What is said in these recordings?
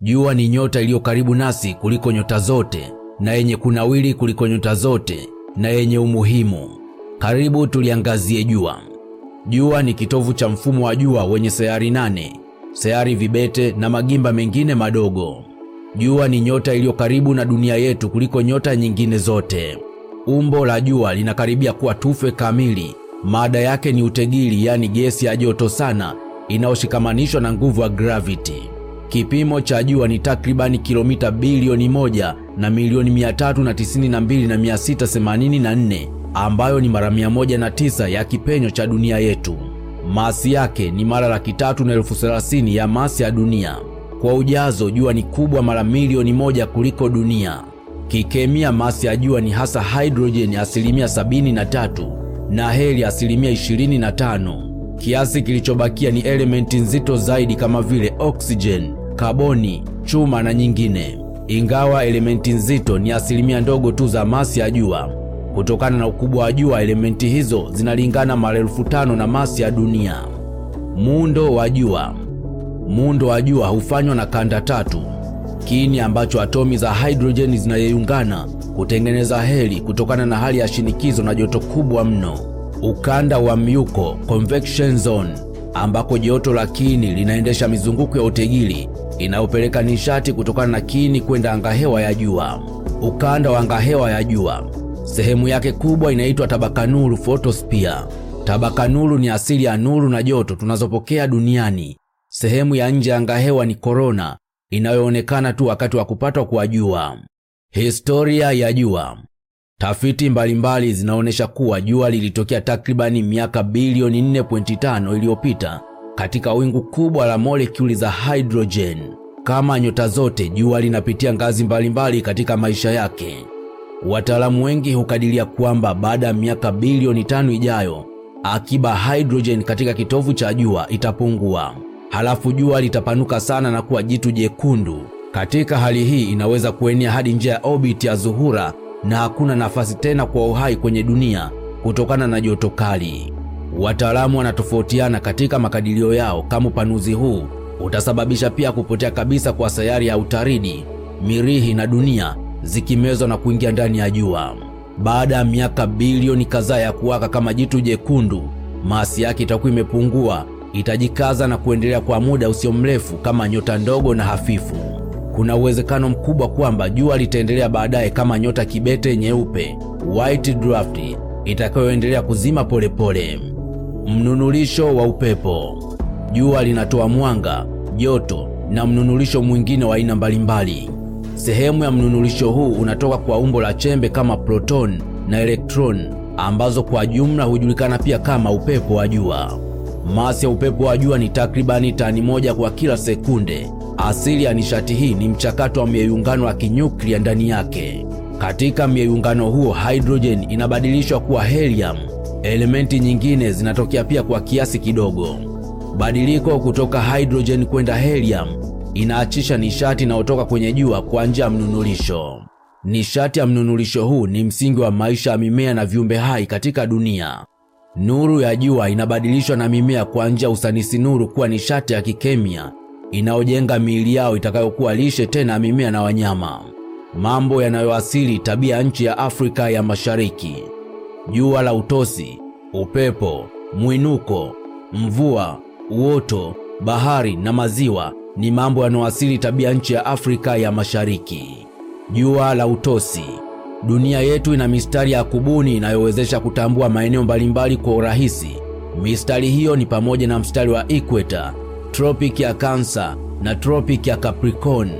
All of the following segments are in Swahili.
Jua ni nyota iliyo karibu nasi kuliko nyota zote na yenye kunawili kuliko nyota zote na yenye umuhimu. Karibu tuliangazie jua. Jua ni kitovu cha mfumo wa jua wenye sayari nane, sayari vibete na magimba mengine madogo. Jua ni nyota iliyo karibu na dunia yetu kuliko nyota nyingine zote. Umbo la jua linakaribia kuwa tufe kamili. Mada yake ni utegili, yaani gesi ya joto sana inayoshikamanishwa na nguvu ya gravity. Kipimo cha jua ni takribani kilomita bilioni moja na milioni mia tatu na tisini na mbili na mia sita themanini na nne ambayo ni mara mia moja na tisa ya kipenyo cha dunia yetu. Masi yake ni mara laki tatu na elfu thelathini ya masi ya dunia. Kwa ujazo, jua ni kubwa mara milioni moja kuliko dunia. Kikemia, masi ya jua ni hasa hidrojeni asilimia sabini na tatu na heli asilimia ishirini na tano. Kiasi kilichobakia ni elementi nzito zaidi kama vile oksijeni, kaboni, chuma na nyingine. Ingawa elementi nzito ni asilimia ndogo tu za masi ya jua, kutokana na ukubwa wa jua, elementi hizo zinalingana mara elfu tano na masi ya dunia. Muundo wa jua. Muundo wa jua hufanywa na kanda tatu: kiini ambacho atomi za hidrojeni zinayeyungana kutengeneza heli kutokana na hali ya shinikizo na joto kubwa mno; ukanda wa myuko convection zone, ambako joto la kiini linaendesha mizunguko ya utegili inayopeleka nishati kutokana na kini kwenda angahewa ya jua; ukanda wa angahewa ya jua sehemu yake kubwa inaitwa tabaka nuru photosphere. Tabaka nuru ni asili ya nuru na joto tunazopokea duniani. Sehemu ya nje ya angahewa ni korona inayoonekana tu wakati wa kupatwa kwa jua. Historia ya jua. Tafiti mbalimbali zinaonyesha kuwa jua lilitokea takribani miaka bilioni 4.5 iliyopita katika wingu kubwa la molekuli za hydrogen. Kama nyota zote, jua linapitia ngazi mbalimbali katika maisha yake. Wataalamu wengi hukadiria kwamba baada ya miaka bilioni tano ijayo, akiba hydrogen katika kitovu cha jua itapungua, halafu jua litapanuka sana na kuwa jitu jekundu. Katika hali hii, inaweza kuenea hadi nje ya orbit ya Zuhura na hakuna nafasi tena kwa uhai kwenye dunia kutokana na joto kali. Wataalamu wanatofautiana katika makadirio yao kama upanuzi huu utasababisha pia kupotea kabisa kwa sayari ya Utaridi, Mirihi na dunia zikimezwa na kuingia ndani ya jua. Baada ya miaka bilioni kadhaa ya kuwaka kama jitu jekundu, masi yake itakuwa imepungua, itajikaza na kuendelea kwa muda usio mrefu kama nyota ndogo na hafifu. Kuna uwezekano mkubwa kwamba jua litaendelea baadaye kama nyota kibete nyeupe, white dwarf, itakayoendelea kuzima polepole. Mnunulisho wa upepo. Jua linatoa mwanga, joto na mnunulisho mwingine wa aina mbalimbali. Sehemu ya mnunulisho huu unatoka kwa umbo la chembe kama proton na electron ambazo kwa jumla hujulikana pia kama upepo wa jua. Masi ya upepo wa jua ni takribani tani moja kwa kila sekunde. Asili ya nishati hii ni mchakato wa myeyungano ya kinyuklia ndani yake. Katika myeyungano huo, hydrogen inabadilishwa kuwa helium. Elementi nyingine zinatokea pia kwa kiasi kidogo. Badiliko kutoka hydrogen kwenda helium inaachisha nishati inayotoka kwenye jua kwa njia ya mnunulisho. Nishati ya mnunulisho huu ni msingi wa maisha ya mimea na viumbe hai katika dunia. Nuru ya jua inabadilishwa na mimea kwa njia usanisi nuru kuwa nishati ya kikemia inayojenga miili yao itakayokuwa lishe tena mimea na wanyama, mambo yanayoasili tabia nchi ya Afrika ya Mashariki. Jua la utosi, upepo, mwinuko, mvua, uoto, bahari na maziwa ni mambo yanayoasili tabia nchi ya Afrika ya Mashariki. Jua la utosi. Dunia yetu ina mistari ya kubuni inayowezesha kutambua maeneo mbalimbali kwa urahisi. Mistari hiyo ni pamoja na mstari wa ikweta, tropiki ya Kansa na tropiki ya Capricorn.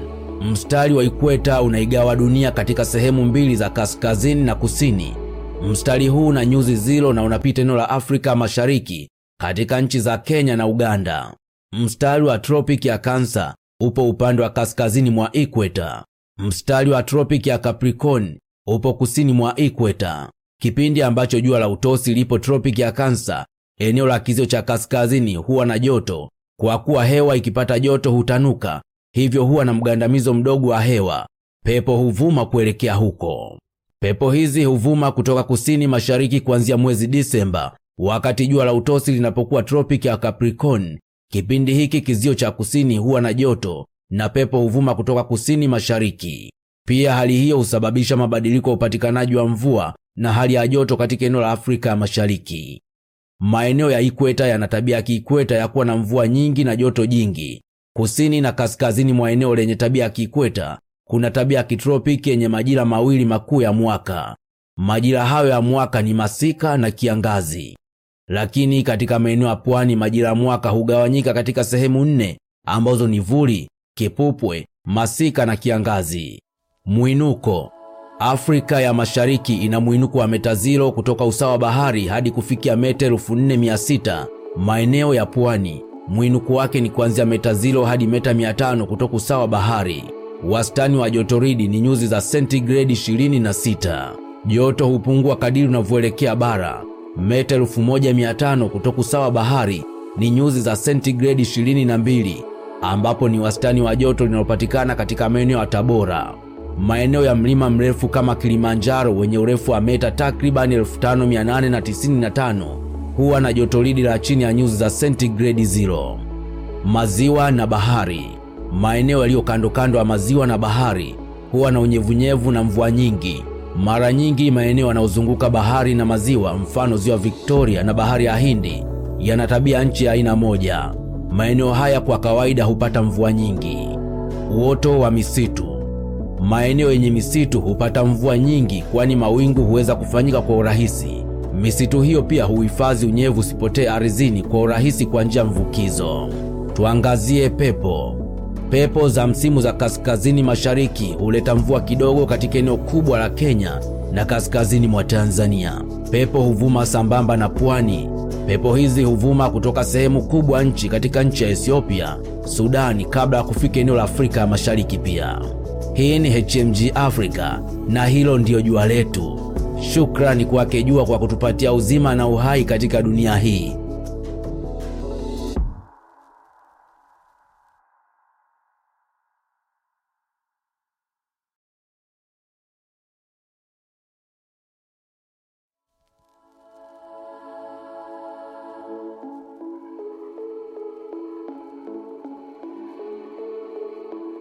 Mstari wa ikweta unaigawa dunia katika sehemu mbili za kaskazini na kusini. Mstari huu na nyuzi zilo na unapita eneo la Afrika Mashariki katika nchi za Kenya na Uganda. Mstari wa tropiki ya Kansa upo upande wa kaskazini mwa ikweta. Mstari wa tropiki ya Capricorn upo kusini mwa ikweta. Kipindi ambacho jua la utosi lipo tropiki ya Kansa, eneo la kizio cha kaskazini huwa na joto, kwa kuwa hewa ikipata joto hutanuka, hivyo huwa na mgandamizo mdogo wa hewa. Pepo huvuma kuelekea huko. Pepo hizi huvuma kutoka kusini mashariki kuanzia mwezi Disemba, wakati jua la utosi linapokuwa tropiki ya Capricorn. Kipindi hiki kizio cha kusini huwa na joto, na pepo huvuma kutoka kusini mashariki. Pia hali hiyo husababisha mabadiliko ya upatikanaji wa mvua na hali ya joto katika eneo la Afrika Mashariki. Maeneo ya ikweta yana tabia ya kiikweta ya kuwa na mvua nyingi na joto jingi. Kusini na kaskazini mwa eneo lenye tabia ya kiikweta kuna tabia ya kitropiki yenye majira mawili makuu ya mwaka. Majira hayo ya mwaka ni masika na kiangazi. Lakini katika maeneo ya pwani majira ya mwaka hugawanyika katika sehemu nne ambazo ni vuli, kipupwe, masika na kiangazi. Mwinuko. Afrika ya Mashariki ina mwinuko wa meta zero kutoka usawa wa bahari hadi kufikia meta elfu nne mia sita. Maeneo ya pwani mwinuko wake ni kuanzia meta zero hadi meta mia tano kutoka usawa wa bahari. Wastani wa jotoridi ni nyuzi za sentigredi 26. Joto hupungua kadiri unavyoelekea bara. Meta 1500 kutoka usawa wa bahari ni nyuzi za sentigredi 22, ambapo ni wastani wa joto linalopatikana katika maeneo ya Tabora. Maeneo ya mlima mrefu kama Kilimanjaro wenye urefu wa meta takribani 5895 huwa na jotoridi la chini ya nyuzi za sentigredi 0. Maziwa na bahari. Maeneo yaliyo kando kando ya maziwa na bahari huwa na unyevunyevu na mvua nyingi. Mara nyingi maeneo yanayozunguka bahari na maziwa, mfano ziwa Victoria na bahari ya Hindi, yana tabia nchi ya aina moja. Maeneo haya kwa kawaida hupata mvua nyingi. Uoto wa misitu. Maeneo yenye misitu hupata mvua nyingi, kwani mawingu huweza kufanyika kwa urahisi. Misitu hiyo pia huhifadhi unyevu usipotee ardhini kwa urahisi kwa njia mvukizo. Tuangazie pepo. Pepo za msimu za kaskazini mashariki huleta mvua kidogo katika eneo kubwa la Kenya na kaskazini mwa Tanzania. Pepo huvuma sambamba na pwani. Pepo hizi huvuma kutoka sehemu kubwa nchi katika nchi ya Ethiopia, Sudani kabla ya kufika eneo la Afrika ya Mashariki pia. Hii ni HMG Africa na hilo ndiyo jua letu. Shukrani kwake jua kwa kutupatia uzima na uhai katika dunia hii.